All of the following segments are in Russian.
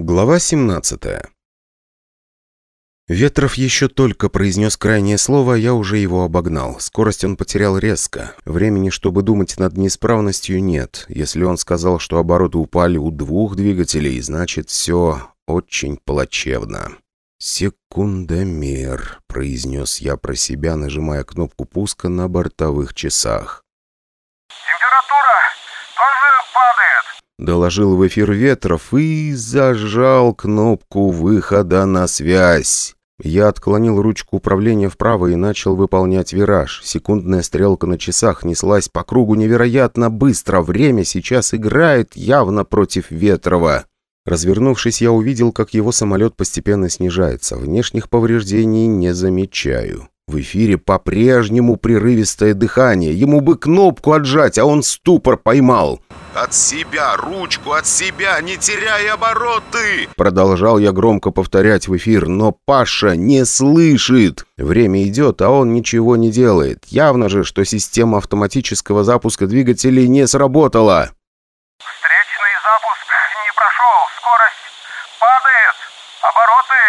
Глава 17 Ветров еще только произнес крайнее слово, я уже его обогнал. Скорость он потерял резко. Времени, чтобы думать над неисправностью, нет. Если он сказал, что обороты упали у двух двигателей, значит, все очень плачевно. «Секундомер», — произнес я про себя, нажимая кнопку пуска на бортовых часах. Доложил в эфир Ветров и зажал кнопку выхода на связь. Я отклонил ручку управления вправо и начал выполнять вираж. Секундная стрелка на часах неслась по кругу невероятно быстро. Время сейчас играет явно против Ветрова. Развернувшись, я увидел, как его самолет постепенно снижается. Внешних повреждений не замечаю. В эфире по-прежнему прерывистое дыхание. Ему бы кнопку отжать, а он ступор поймал. «От себя, ручку от себя, не теряй обороты!» Продолжал я громко повторять в эфир, но Паша не слышит. Время идет, а он ничего не делает. Явно же, что система автоматического запуска двигателей не сработала. «Встречный запуск не прошел. Скорость падает. Обороты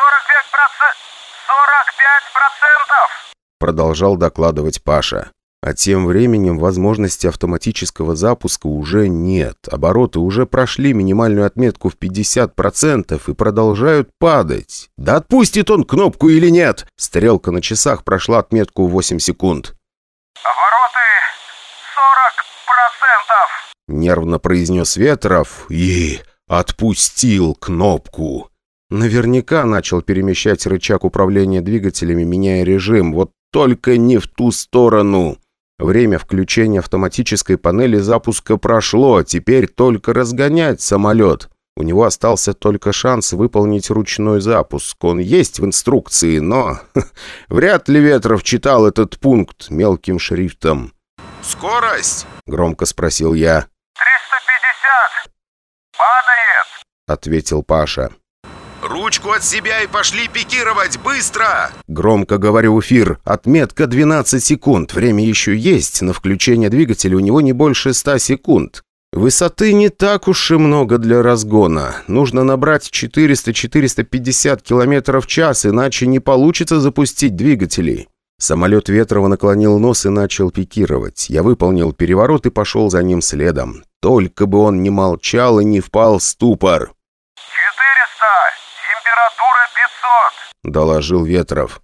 45%. 45%! Продолжал докладывать Паша. А тем временем возможности автоматического запуска уже нет. Обороты уже прошли минимальную отметку в 50% и продолжают падать. Да отпустит он кнопку или нет? Стрелка на часах прошла отметку в 8 секунд. Обороты 40%! Нервно произнес Ветров и отпустил кнопку. Наверняка начал перемещать рычаг управления двигателями, меняя режим. Вот только не в ту сторону. Время включения автоматической панели запуска прошло, теперь только разгонять самолет. У него остался только шанс выполнить ручной запуск. Он есть в инструкции, но вряд ли Ветров читал этот пункт мелким шрифтом. «Скорость?» — громко спросил я. «350! Падает!» — ответил Паша. «Ручку от себя и пошли пикировать! Быстро!» Громко говорю эфир. Отметка 12 секунд. Время еще есть. На включение двигателя у него не больше 100 секунд. Высоты не так уж и много для разгона. Нужно набрать 400-450 км в час, иначе не получится запустить двигатели. Самолет Ветрова наклонил нос и начал пикировать. Я выполнил переворот и пошел за ним следом. Только бы он не молчал и не впал в ступор. Температура 500!» — доложил Ветров.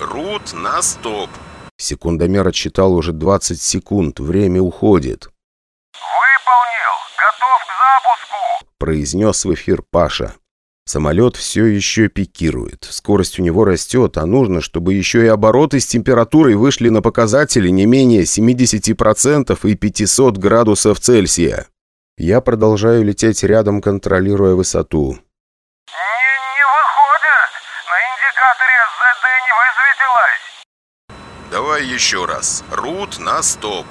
«Рут на стоп!» Секундомер отсчитал уже 20 секунд. Время уходит. «Выполнил! Готов к запуску!» — произнес в эфир Паша. Самолет все еще пикирует. Скорость у него растет, а нужно, чтобы еще и обороты с температурой вышли на показатели не менее 70% и 500 градусов Цельсия. Я продолжаю лететь рядом, контролируя высоту. «Давай еще раз. Рут на стоп».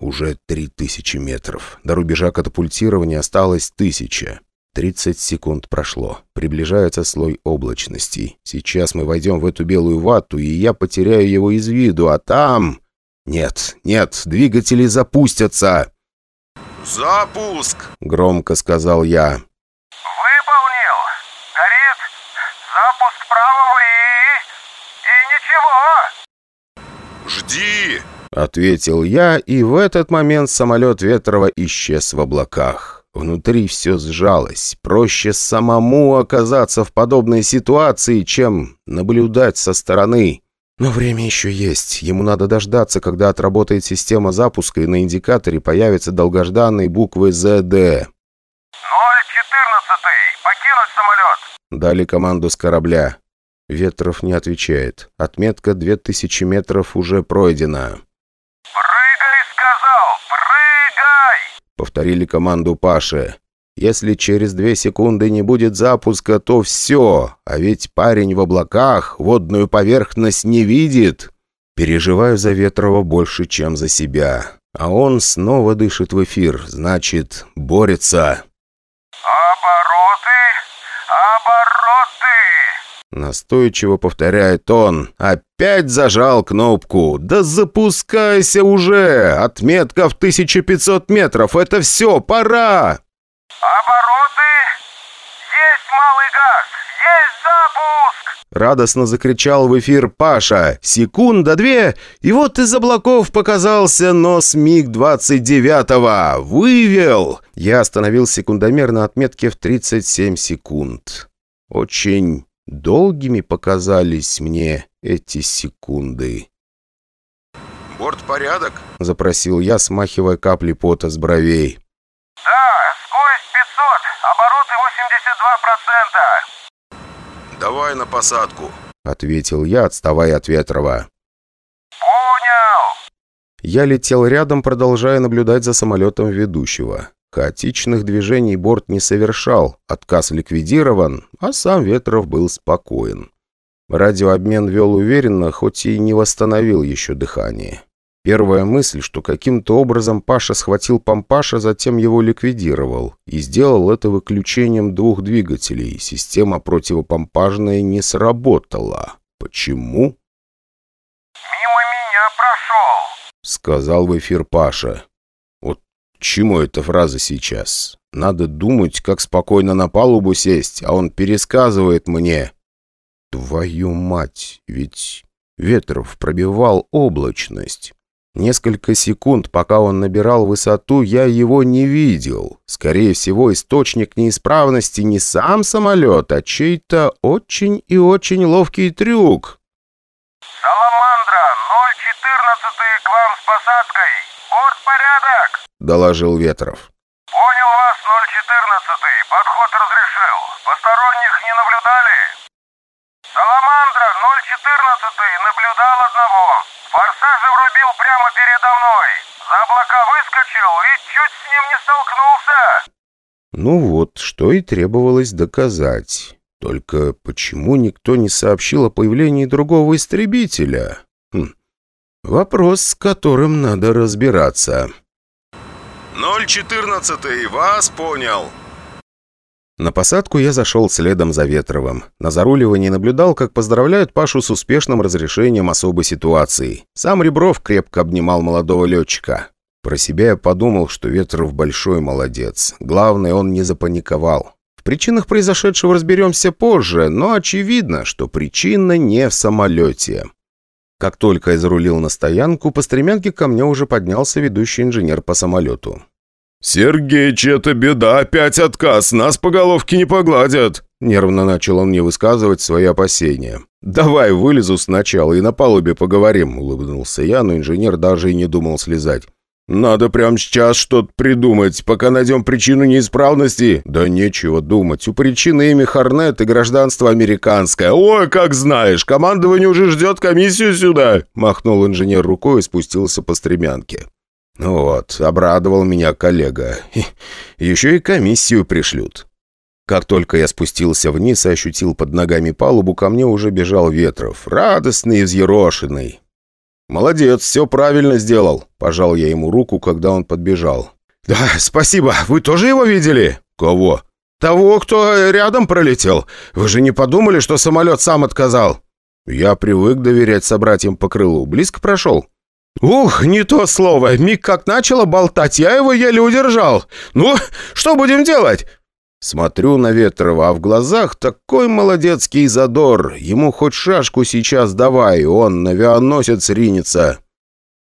Уже три тысячи метров. До рубежа катапультирования осталось тысяча. Тридцать секунд прошло. Приближается слой облачности. Сейчас мы войдем в эту белую вату, и я потеряю его из виду, а там... Нет, нет, двигатели запустятся. «Запуск!» — громко сказал я. «Выполнил! Горит запуск правого и... и ничего!» «Жди!» — ответил я, и в этот момент самолет Ветрова исчез в облаках. Внутри все сжалось. Проще самому оказаться в подобной ситуации, чем наблюдать со стороны. Но время еще есть. Ему надо дождаться, когда отработает система запуска, и на индикаторе появятся долгожданные буквы «ЗД». «014! Покинуть самолет!» Дали команду с корабля. Ветров не отвечает. Отметка 2000 метров уже пройдена. «Прыгай!» — сказал! «Прыгай!» Повторили команду Паши. Если через две секунды не будет запуска, то все. А ведь парень в облаках водную поверхность не видит. Переживаю за Ветрова больше, чем за себя. А он снова дышит в эфир, значит, борется. «Обороты! Обороты!» Настойчиво повторяет он. Опять зажал кнопку. Да запускайся уже! Отметка в 1500 метров. Это все, пора! Обороты малый газ! Есть запуск!» Радостно закричал в эфир Паша. Секунда-две, и вот из облаков показался нос МиГ-29. Вывел! Я остановил секундомер на отметке в 37 секунд. Очень долгими показались мне эти секунды. Борт порядок? Запросил я, смахивая капли пота с бровей. «Да, скорость 500, обороты 82%. Давай на посадку. Ответил я, отставая от Ветрова. Понял!» Я летел рядом, продолжая наблюдать за самолетом ведущего. Хаотичных движений борт не совершал, отказ ликвидирован, а сам Ветров был спокоен. Радиообмен вел уверенно, хоть и не восстановил еще дыхание. Первая мысль, что каким-то образом Паша схватил помпаша, затем его ликвидировал, и сделал это выключением двух двигателей. Система противопомпажная не сработала. Почему? «Мимо меня прошел!» Сказал в эфир Паша. Чему эта фраза сейчас? Надо думать, как спокойно на палубу сесть, а он пересказывает мне. Твою мать, ведь Ветров пробивал облачность. Несколько секунд, пока он набирал высоту, я его не видел. Скорее всего, источник неисправности не сам самолет, а чей-то очень и очень ловкий трюк. «Саламандра, 014 к вам с посадкой! Борт порядок!» — доложил Ветров. «Понял вас, 014 подход разрешил. Посторонних не наблюдали?» «Саламандра, 014 наблюдал одного. Форсажи врубил прямо передо мной. За облака выскочил и чуть с ним не столкнулся!» Ну вот, что и требовалось доказать. Только почему никто не сообщил о появлении другого истребителя? Хм. Вопрос, с которым надо разбираться. 014 вас понял. На посадку я зашел следом за Ветровым. На заруливании наблюдал, как поздравляют Пашу с успешным разрешением особой ситуации. Сам Ребров крепко обнимал молодого летчика. Про себя я подумал, что Ветров большой молодец. Главное, он не запаниковал. В причинах произошедшего разберемся позже, но очевидно, что причина не в самолете. Как только я зарулил на стоянку, по стремянке ко мне уже поднялся ведущий инженер по самолету. «Сергеич, это беда, опять отказ, нас по головке не погладят!» Нервно начал он мне высказывать свои опасения. «Давай вылезу сначала и на палубе поговорим», — улыбнулся я, но инженер даже и не думал слезать. «Надо прямо сейчас что-то придумать, пока найдем причину неисправности». «Да нечего думать. У причины имя Хорнет и гражданство американское». «Ой, как знаешь, командование уже ждет комиссию сюда!» Махнул инженер рукой и спустился по стремянке. Ну вот, обрадовал меня коллега. Еще и комиссию пришлют. Как только я спустился вниз и ощутил под ногами палубу, ко мне уже бежал Ветров, радостный и взъерошенный. «Молодец, все правильно сделал», – пожал я ему руку, когда он подбежал. «Да, спасибо. Вы тоже его видели?» «Кого?» «Того, кто рядом пролетел. Вы же не подумали, что самолет сам отказал?» «Я привык доверять собратьям по крылу. Близко прошел?» «Ух, не то слово. Миг как начало болтать, я его еле удержал. Ну, что будем делать?» Смотрю на Ветрова, а в глазах такой молодецкий задор. Ему хоть шашку сейчас давай, он на авианосец ринется.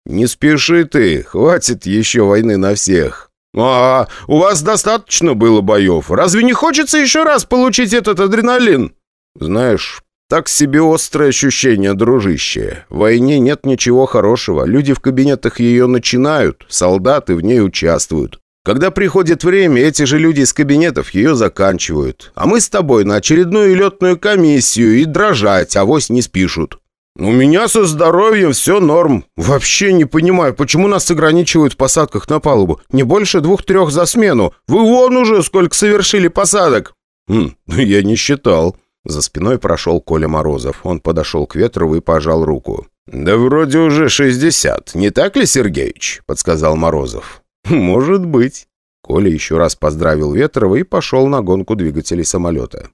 «Не спеши ты, хватит еще войны на всех». «А, у вас достаточно было боев. Разве не хочется еще раз получить этот адреналин?» «Знаешь, так себе острое ощущение, дружище. В войне нет ничего хорошего. Люди в кабинетах ее начинают, солдаты в ней участвуют. Когда приходит время, эти же люди из кабинетов ее заканчивают. А мы с тобой на очередную летную комиссию и дрожать, авось не спишут. «У меня со здоровьем все норм. Вообще не понимаю, почему нас ограничивают в посадках на палубу. Не больше двух-трех за смену. Вы вон уже сколько совершили посадок!» «Хм, я не считал». За спиной прошел Коля Морозов. Он подошел к Ветрову и пожал руку. «Да вроде уже шестьдесят, не так ли, Сергеич?» – подсказал Морозов. «Может быть». Коля еще раз поздравил Ветрова и пошел на гонку двигателей самолета.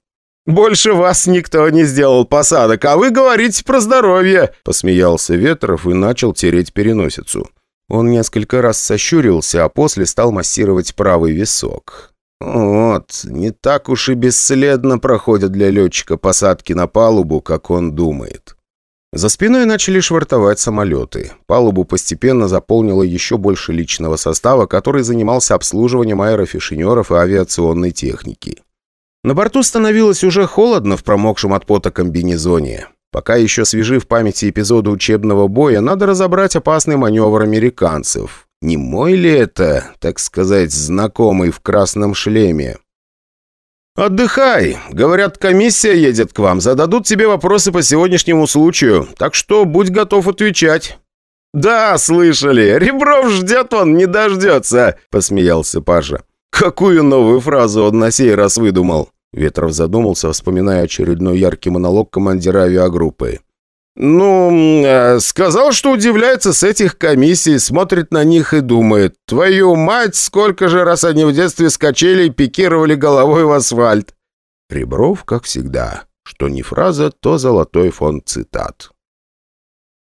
«Больше вас никто не сделал посадок, а вы говорите про здоровье!» Посмеялся Ветров и начал тереть переносицу. Он несколько раз сощурился, а после стал массировать правый висок. Вот, не так уж и бесследно проходят для летчика посадки на палубу, как он думает. За спиной начали швартовать самолеты. Палубу постепенно заполнило еще больше личного состава, который занимался обслуживанием аэрофишинеров и авиационной техники. На борту становилось уже холодно в промокшем от пота комбинезоне. Пока еще свежи в памяти эпизоды учебного боя, надо разобрать опасный маневр американцев. Не мой ли это, так сказать, знакомый в красном шлеме? «Отдыхай! Говорят, комиссия едет к вам. Зададут тебе вопросы по сегодняшнему случаю. Так что будь готов отвечать». «Да, слышали. Ребров ждет он, не дождется», — посмеялся Паша. «Какую новую фразу он на сей раз выдумал?» Ветров задумался, вспоминая очередной яркий монолог командира авиагруппы. «Ну, э, сказал, что удивляется с этих комиссий, смотрит на них и думает. Твою мать, сколько же раз они в детстве скачали и пикировали головой в асфальт!» Ребров, как всегда. Что не фраза, то золотой фонд цитат.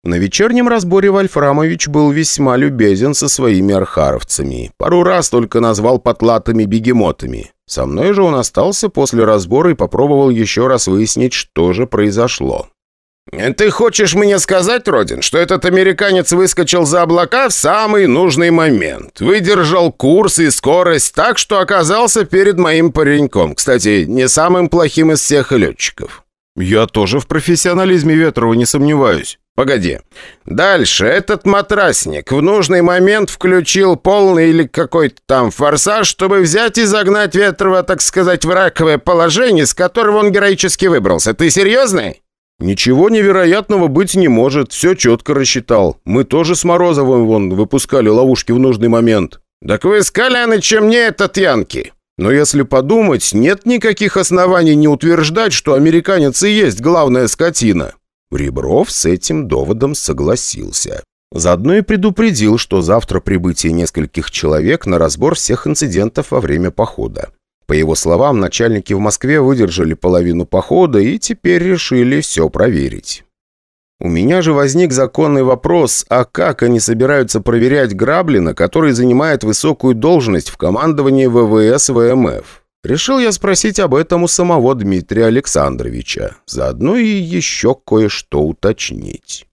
На вечернем разборе Вольфрамович был весьма любезен со своими архаровцами. Пару раз только назвал потлатыми бегемотами. Со мной же он остался после разбора и попробовал еще раз выяснить, что же произошло. «Ты хочешь мне сказать, Родин, что этот американец выскочил за облака в самый нужный момент? Выдержал курс и скорость так, что оказался перед моим пареньком. Кстати, не самым плохим из всех летчиков». «Я тоже в профессионализме Ветрова не сомневаюсь». «Погоди. Дальше этот матрасник в нужный момент включил полный или какой-то там форсаж, чтобы взять и загнать Ветрова, так сказать, в раковое положение, с которого он героически выбрался. Ты серьезный?» «Ничего невероятного быть не может. Все четко рассчитал. Мы тоже с Морозовым вон выпускали ловушки в нужный момент». «Так вы с Колянычем не этот Янки». Но если подумать, нет никаких оснований не утверждать, что американец и есть главная скотина». Ребров с этим доводом согласился. Заодно и предупредил, что завтра прибытие нескольких человек на разбор всех инцидентов во время похода. По его словам, начальники в Москве выдержали половину похода и теперь решили все проверить. У меня же возник законный вопрос, а как они собираются проверять Граблина, который занимает высокую должность в командовании ВВС ВМФ? Решил я спросить об этом у самого Дмитрия Александровича, заодно и еще кое-что уточнить.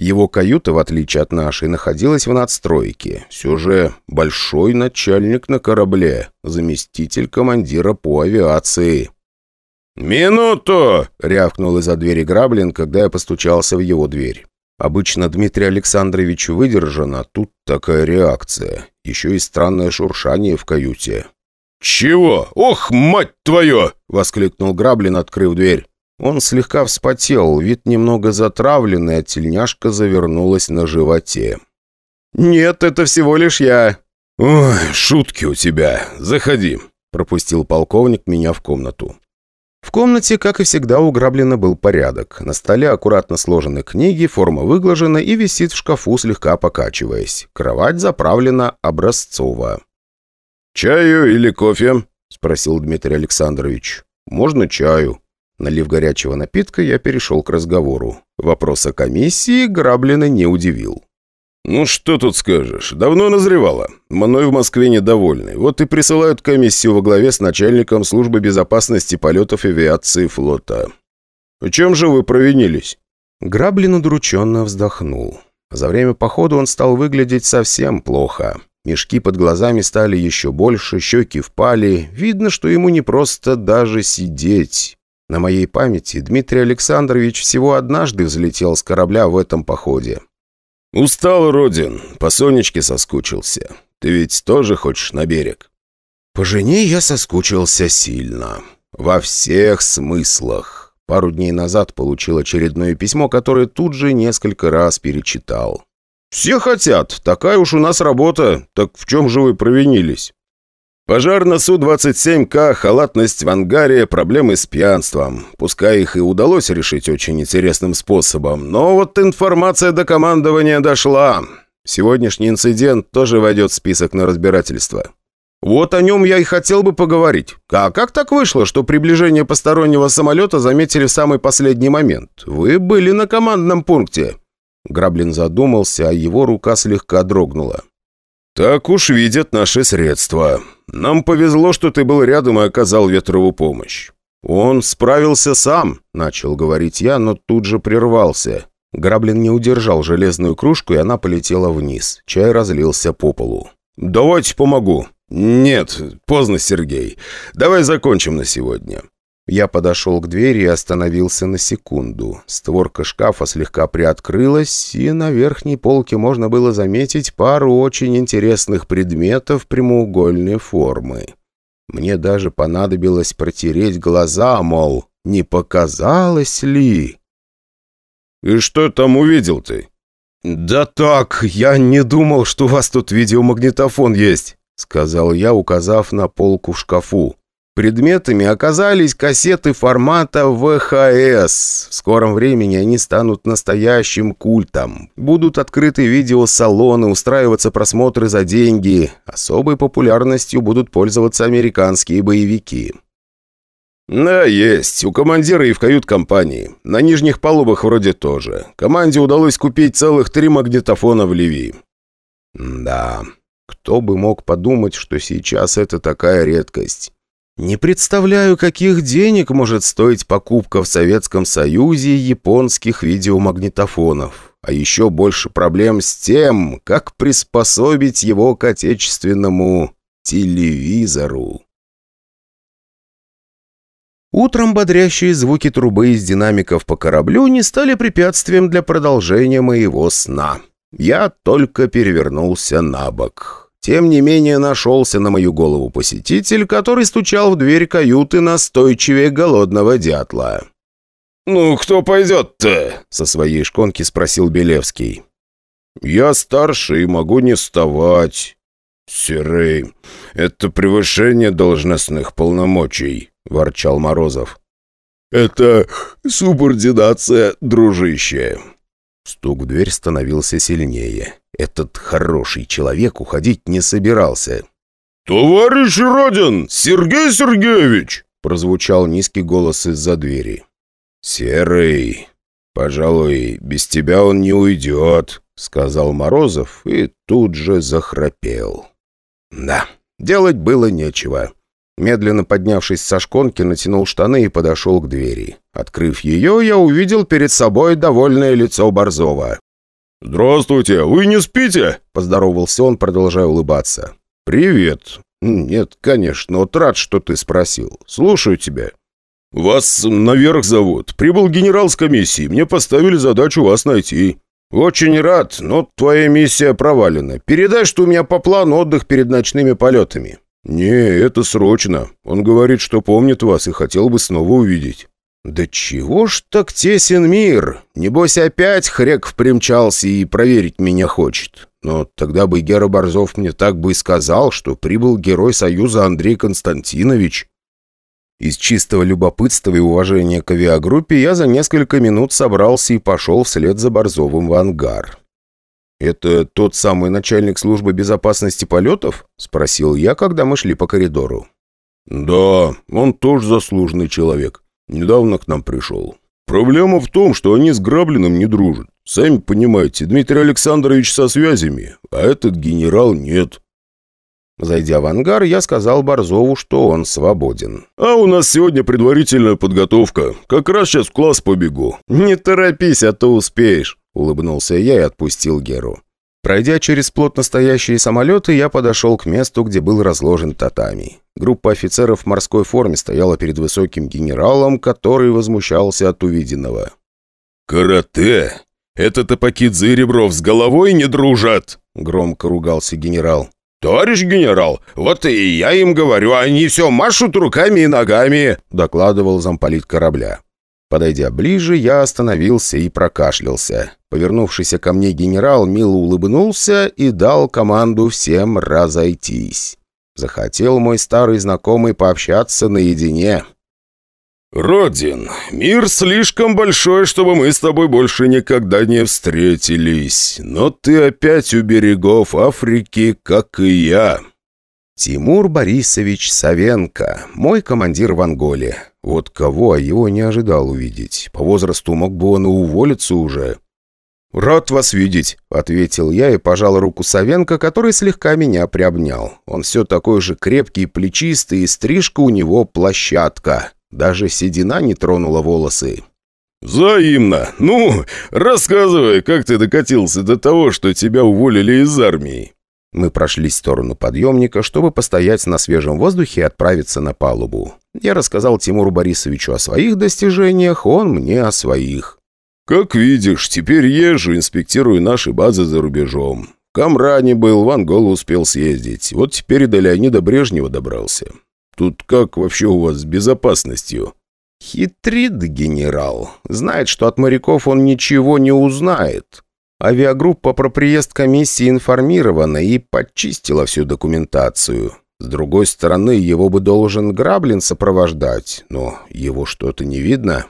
Его каюта, в отличие от нашей, находилась в надстройке. Все же большой начальник на корабле, заместитель командира по авиации. «Минуту!» — рявкнул из-за двери Граблин, когда я постучался в его дверь. Обычно Дмитрий Александрович выдержан, а тут такая реакция. Еще и странное шуршание в каюте. «Чего? Ох, мать твою!» — воскликнул Граблин, открыв дверь. Он слегка вспотел, вид немного затравленный, а тельняшка завернулась на животе. «Нет, это всего лишь я». «Ой, шутки у тебя. Заходи», — пропустил полковник меня в комнату. В комнате, как и всегда, у Граблина был порядок. На столе аккуратно сложены книги, форма выглажена и висит в шкафу, слегка покачиваясь. Кровать заправлена образцово. «Чаю или кофе?» — спросил Дмитрий Александрович. «Можно чаю». Налив горячего напитка, я перешел к разговору. Вопрос о комиссии Граблина не удивил. «Ну что тут скажешь? Давно назревало. Мной в Москве недовольны. Вот и присылают комиссию во главе с начальником службы безопасности полетов авиации флота. В чем же вы провинились?» Граблин удрученно вздохнул. За время похода он стал выглядеть совсем плохо. Мешки под глазами стали еще больше, щеки впали. Видно, что ему не просто даже сидеть. На моей памяти Дмитрий Александрович всего однажды взлетел с корабля в этом походе. «Устал, Родин, по Сонечке соскучился. Ты ведь тоже хочешь на берег?» «По жене я соскучился сильно. Во всех смыслах. Пару дней назад получил очередное письмо, которое тут же несколько раз перечитал. «Все хотят. Такая уж у нас работа. Так в чем же вы провинились?» Пожар на Су-27К, халатность в ангаре, проблемы с пьянством. Пускай их и удалось решить очень интересным способом, но вот информация до командования дошла. Сегодняшний инцидент тоже войдет в список на разбирательство. Вот о нем я и хотел бы поговорить. А как так вышло, что приближение постороннего самолета заметили в самый последний момент? Вы были на командном пункте. Граблин задумался, а его рука слегка дрогнула. «Так уж видят наши средства. Нам повезло, что ты был рядом и оказал Ветрову помощь». «Он справился сам», — начал говорить я, но тут же прервался. Граблин не удержал железную кружку, и она полетела вниз. Чай разлился по полу. «Давайте помогу». «Нет, поздно, Сергей. Давай закончим на сегодня». Я подошел к двери и остановился на секунду. Створка шкафа слегка приоткрылась, и на верхней полке можно было заметить пару очень интересных предметов прямоугольной формы. Мне даже понадобилось протереть глаза, мол, не показалось ли? «И что там увидел ты?» «Да так, я не думал, что у вас тут видеомагнитофон есть», сказал я, указав на полку в шкафу. Предметами оказались кассеты формата ВХС. В скором времени они станут настоящим культом. Будут открыты видеосалоны, устраиваться просмотры за деньги. Особой популярностью будут пользоваться американские боевики. «Да, есть. У командира и в кают-компании. На нижних палубах вроде тоже. Команде удалось купить целых три магнитофона в Ливии». «Да, кто бы мог подумать, что сейчас это такая редкость». Не представляю, каких денег может стоить покупка в Советском Союзе японских видеомагнитофонов. А еще больше проблем с тем, как приспособить его к отечественному телевизору. Утром бодрящие звуки трубы из динамиков по кораблю не стали препятствием для продолжения моего сна. Я только перевернулся на бок. Тем не менее, нашелся на мою голову посетитель, который стучал в дверь каюты настойчивее голодного дятла. «Ну, кто пойдет-то?» — со своей шконки спросил Белевский. «Я старше и могу не вставать». «Серый, это превышение должностных полномочий», — ворчал Морозов. «Это субординация, дружище». Стук в дверь становился сильнее. Этот хороший человек уходить не собирался. «Товарищ Родин! Сергей Сергеевич!» прозвучал низкий голос из-за двери. «Серый, пожалуй, без тебя он не уйдет», — сказал Морозов и тут же захрапел. Да, делать было нечего. Медленно поднявшись со шконки, натянул штаны и подошел к двери. Открыв ее, я увидел перед собой довольное лицо Борзова. «Здравствуйте, вы не спите?» – поздоровался он, продолжая улыбаться. «Привет. Нет, конечно, вот рад, что ты спросил. Слушаю тебя». «Вас наверх зовут. Прибыл генерал с комиссии. Мне поставили задачу вас найти». «Очень рад, но твоя миссия провалена. Передай, что у меня по плану отдых перед ночными полетами». «Не, это срочно. Он говорит, что помнит вас и хотел бы снова увидеть». «Да чего ж так тесен мир? Небось опять Хреков примчался и проверить меня хочет. Но тогда бы Гера Борзов мне так бы и сказал, что прибыл герой Союза Андрей Константинович». Из чистого любопытства и уважения к авиагруппе я за несколько минут собрался и пошел вслед за Борзовым в ангар. «Это тот самый начальник службы безопасности полетов?» – спросил я, когда мы шли по коридору. «Да, он тоже заслуженный человек. Недавно к нам пришел. Проблема в том, что они с Граблиным не дружат. Сами понимаете, Дмитрий Александрович со связями, а этот генерал нет. Зайдя в ангар, я сказал Борзову, что он свободен. «А у нас сегодня предварительная подготовка. Как раз сейчас в класс побегу». «Не торопись, а то успеешь», — улыбнулся я и отпустил Геру. Пройдя через плотно стоящие самолеты, я подошел к месту, где был разложен татами. Группа офицеров в морской форме стояла перед высоким генералом, который возмущался от увиденного. «Карате? Это Топакидзе и Ребров с головой не дружат!» — громко ругался генерал. «Товарищ генерал, вот и я им говорю, они все машут руками и ногами!» — докладывал замполит корабля. Подойдя ближе, я остановился и прокашлялся. Повернувшийся ко мне генерал мило улыбнулся и дал команду всем разойтись. Захотел мой старый знакомый пообщаться наедине. «Родин, мир слишком большой, чтобы мы с тобой больше никогда не встретились. Но ты опять у берегов Африки, как и я». Тимур Борисович Савенко, мой командир в Анголе. Вот кого, а его не ожидал увидеть. По возрасту мог бы он и уволиться уже. «Рад вас видеть», — ответил я и пожал руку Савенко, который слегка меня приобнял. Он все такой же крепкий, плечистый, и стрижка у него площадка. Даже седина не тронула волосы. «Взаимно. Ну, рассказывай, как ты докатился до того, что тебя уволили из армии?» Мы прошли в сторону подъемника, чтобы постоять на свежем воздухе и отправиться на палубу. Я рассказал Тимуру Борисовичу о своих достижениях, он мне о своих. «Как видишь, теперь езжу, инспектирую наши базы за рубежом. В Камране был, в Анголу успел съездить. Вот теперь и до Леонида Брежнева добрался. Тут как вообще у вас с безопасностью?» «Хитрит генерал. Знает, что от моряков он ничего не узнает. Авиагруппа про приезд комиссии информирована и подчистила всю документацию. С другой стороны, его бы должен Граблин сопровождать, но его что-то не видно».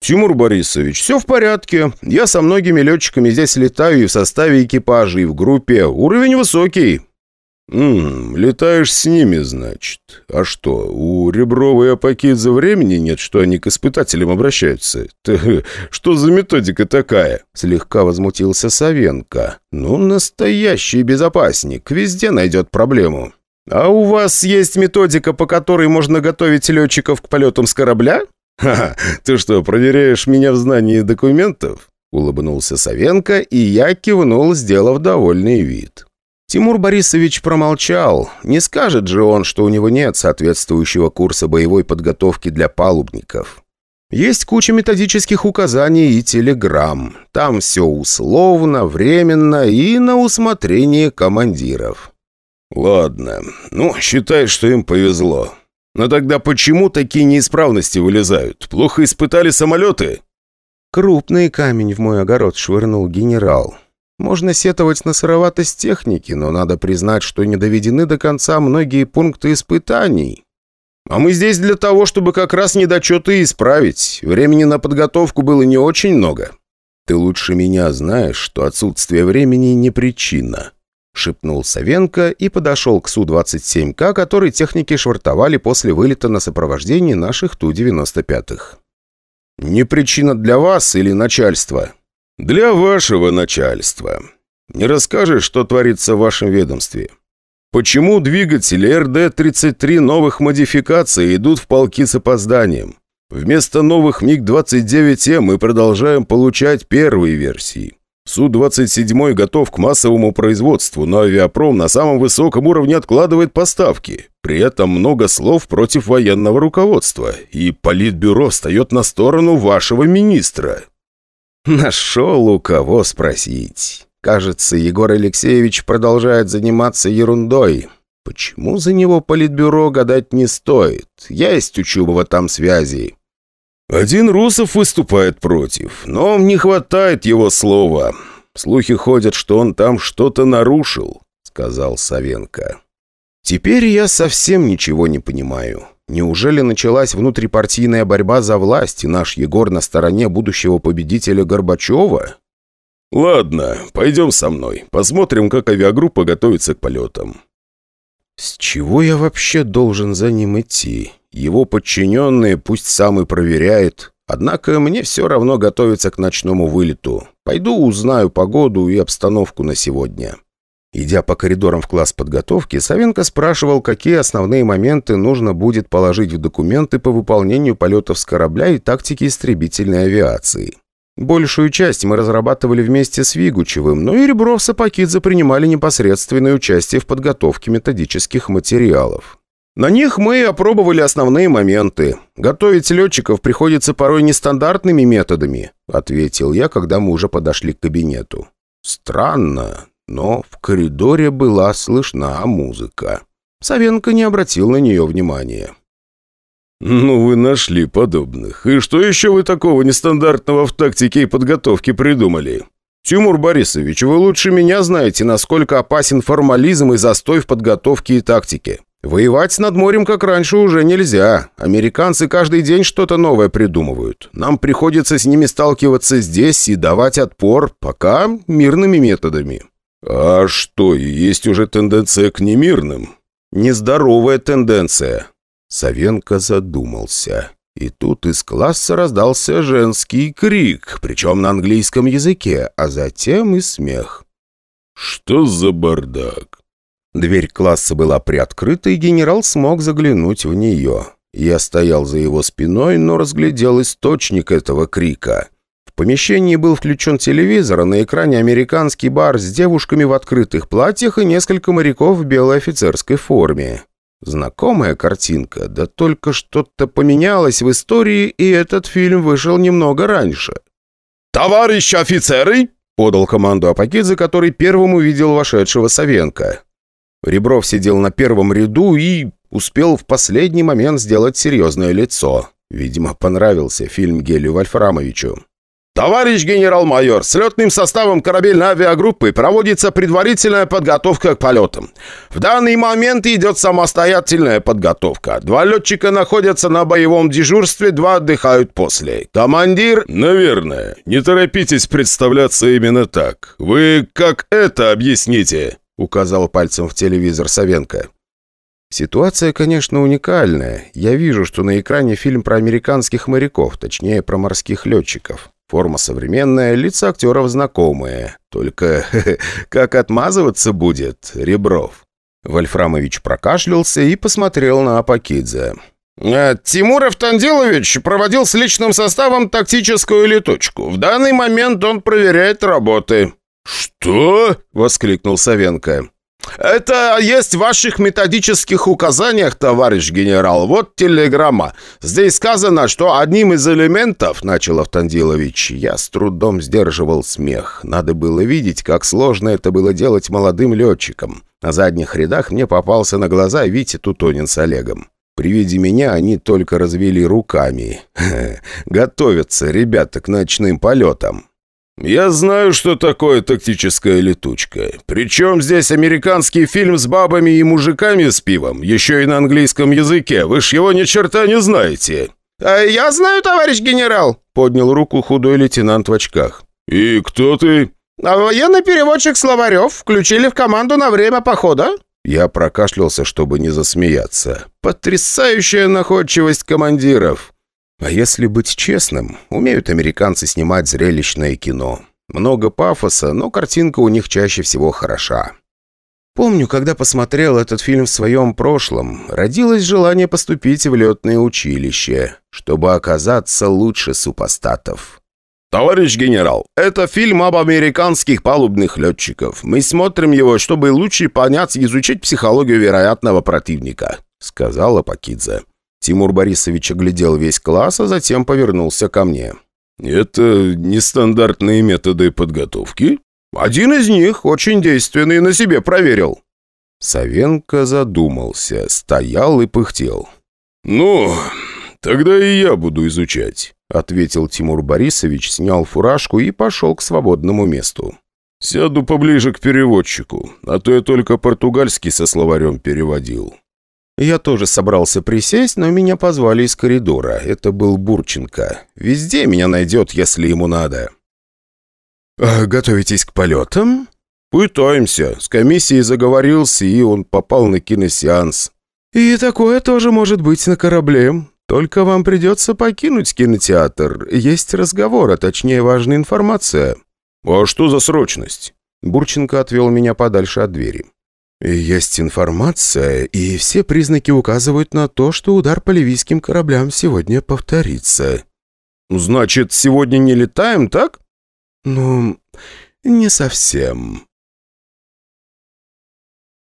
«Тимур Борисович, все в порядке. Я со многими летчиками здесь летаю и в составе экипажа, и в группе. Уровень высокий». «Ммм, летаешь с ними, значит. А что, у Реброва и Апакидзе времени нет, что они к испытателям обращаются? Ты, что за методика такая?» Слегка возмутился Савенко. «Ну, настоящий безопасник. Везде найдет проблему». «А у вас есть методика, по которой можно готовить летчиков к полетам с корабля?» «Ха-ха, ты что, проверяешь меня в знании документов?» Улыбнулся Савенко, и я кивнул, сделав довольный вид. Тимур Борисович промолчал. Не скажет же он, что у него нет соответствующего курса боевой подготовки для палубников. Есть куча методических указаний и телеграмм. Там все условно, временно и на усмотрение командиров. «Ладно. Ну, считай, что им повезло. Но тогда почему такие неисправности вылезают? Плохо испытали самолеты?» «Крупный камень в мой огород швырнул генерал. Можно сетовать на сыроватость техники, но надо признать, что не доведены до конца многие пункты испытаний. А мы здесь для того, чтобы как раз недочеты исправить. Времени на подготовку было не очень много. Ты лучше меня знаешь, что отсутствие времени не причина. Шепнул Савенко и подошел к Су-27К, который техники швартовали после вылета на сопровождении наших Ту-95. «Не причина для вас или начальства?» «Для вашего начальства. Не расскажешь, что творится в вашем ведомстве? Почему двигатели РД-33 новых модификаций идут в полки с опозданием? Вместо новых МиГ-29М мы продолжаем получать первые версии. Су-27 готов к массовому производству, но авиапром на самом высоком уровне откладывает поставки. При этом много слов против военного руководства, и Политбюро встает на сторону вашего министра. Нашел у кого спросить. Кажется, Егор Алексеевич продолжает заниматься ерундой. Почему за него политбюро гадать не стоит? Есть у Чубова там связи. Один Русов выступает против, но не хватает его слова. Слухи ходят, что он там что-то нарушил, сказал Савенко. Теперь я совсем ничего не понимаю. Неужели началась внутрипартийная борьба за власть, и наш Егор на стороне будущего победителя Горбачева? «Ладно, пойдем со мной. Посмотрим, как авиагруппа готовится к полетам». «С чего я вообще должен за ним идти? Его подчиненные пусть сам и проверяет. Однако мне все равно готовиться к ночному вылету. Пойду узнаю погоду и обстановку на сегодня». Идя по коридорам в класс подготовки, Савенко спрашивал, какие основные моменты нужно будет положить в документы по выполнению полетов с корабля и тактики истребительной авиации. Большую часть мы разрабатывали вместе с Вигучевым, но и Ребров с принимали непосредственное участие в подготовке методических материалов. На них мы опробовали основные моменты. Готовить летчиков приходится порой нестандартными методами, ответил я, когда мы уже подошли к кабинету. Странно, но в коридоре была слышна музыка. Савенко не обратил на нее внимания. «Ну, вы нашли подобных. И что еще вы такого нестандартного в тактике и подготовке придумали?» «Тимур Борисович, вы лучше меня знаете, насколько опасен формализм и застой в подготовке и тактике. Воевать над морем, как раньше, уже нельзя. Американцы каждый день что-то новое придумывают. Нам приходится с ними сталкиваться здесь и давать отпор, пока мирными методами». «А что, есть уже тенденция к немирным?» «Нездоровая тенденция». Савенко задумался. И тут из класса раздался женский крик, причем на английском языке, а затем и смех. «Что за бардак?» Дверь класса была приоткрыта, и генерал смог заглянуть в нее. Я стоял за его спиной, но разглядел источник этого крика. Помещении был включен телевизор, а на экране американский бар с девушками в открытых платьях и несколько моряков в белой офицерской форме. Знакомая картинка, да только что-то поменялось в истории, и этот фильм вышел немного раньше. «Товарищи офицеры!» — подал команду Апакидзе, который первым увидел вошедшего Савенко. Ребров сидел на первом ряду и успел в последний момент сделать серьезное лицо. Видимо, понравился фильм Гелию Вольфрамовичу. «Товарищ генерал-майор, с летным составом корабельной авиагруппы проводится предварительная подготовка к полетам. В данный момент идет самостоятельная подготовка. Два летчика находятся на боевом дежурстве, два отдыхают после. Командир...» «Наверное. Не торопитесь представляться именно так. Вы как это объясните?» указал пальцем в телевизор Савенко. Ситуация, конечно, уникальная. Я вижу, что на экране фильм про американских моряков, точнее, про морских летчиков. Форма современная, лица актеров знакомые. Только как отмазываться будет, Ребров? Вольфрамович прокашлялся и посмотрел на Апакидзе. «Э, «Тимуров Тандилович проводил с личным составом тактическую летучку. В данный момент он проверяет работы». «Что?» — воскликнул Савенко. «Это есть в ваших методических указаниях, товарищ генерал. Вот телеграмма. Здесь сказано, что одним из элементов...» — начал Автандилович. Я с трудом сдерживал смех. Надо было видеть, как сложно это было делать молодым летчикам. На задних рядах мне попался на глаза Витя Тутонин с Олегом. При виде меня они только развели руками. Готовятся ребята к ночным полетам. «Я знаю, что такое тактическая летучка. Причем здесь американский фильм с бабами и мужиками с пивом, еще и на английском языке. Вы ж его ни черта не знаете». «А я знаю, товарищ генерал», — поднял руку худой лейтенант в очках. «И кто ты?» а «Военный переводчик Словарев. Включили в команду на время похода». Я прокашлялся, чтобы не засмеяться. «Потрясающая находчивость командиров!» А если быть честным, умеют американцы снимать зрелищное кино. Много пафоса, но картинка у них чаще всего хороша. Помню, когда посмотрел этот фильм в своем прошлом, родилось желание поступить в летное училище, чтобы оказаться лучше супостатов. «Товарищ генерал, это фильм об американских палубных летчиков. Мы смотрим его, чтобы лучше понять и изучить психологию вероятного противника», — сказала Пакидзе. Тимур Борисович оглядел весь класс, а затем повернулся ко мне. «Это нестандартные методы подготовки?» «Один из них, очень действенный, на себе проверил». Савенко задумался, стоял и пыхтел. «Ну, тогда и я буду изучать», — ответил Тимур Борисович, снял фуражку и пошел к свободному месту. «Сяду поближе к переводчику, а то я только португальский со словарем переводил». Я тоже собрался присесть, но меня позвали из коридора. Это был Бурченко. Везде меня найдет, если ему надо. А, «Готовитесь к полетам?» «Пытаемся. С комиссией заговорился, и он попал на киносеанс». «И такое тоже может быть на корабле. Только вам придется покинуть кинотеатр. Есть разговор, а точнее важная информация». «А что за срочность?» Бурченко отвел меня подальше от двери. «Есть информация, и все признаки указывают на то, что удар по ливийским кораблям сегодня повторится». «Значит, сегодня не летаем, так?» «Ну, не совсем.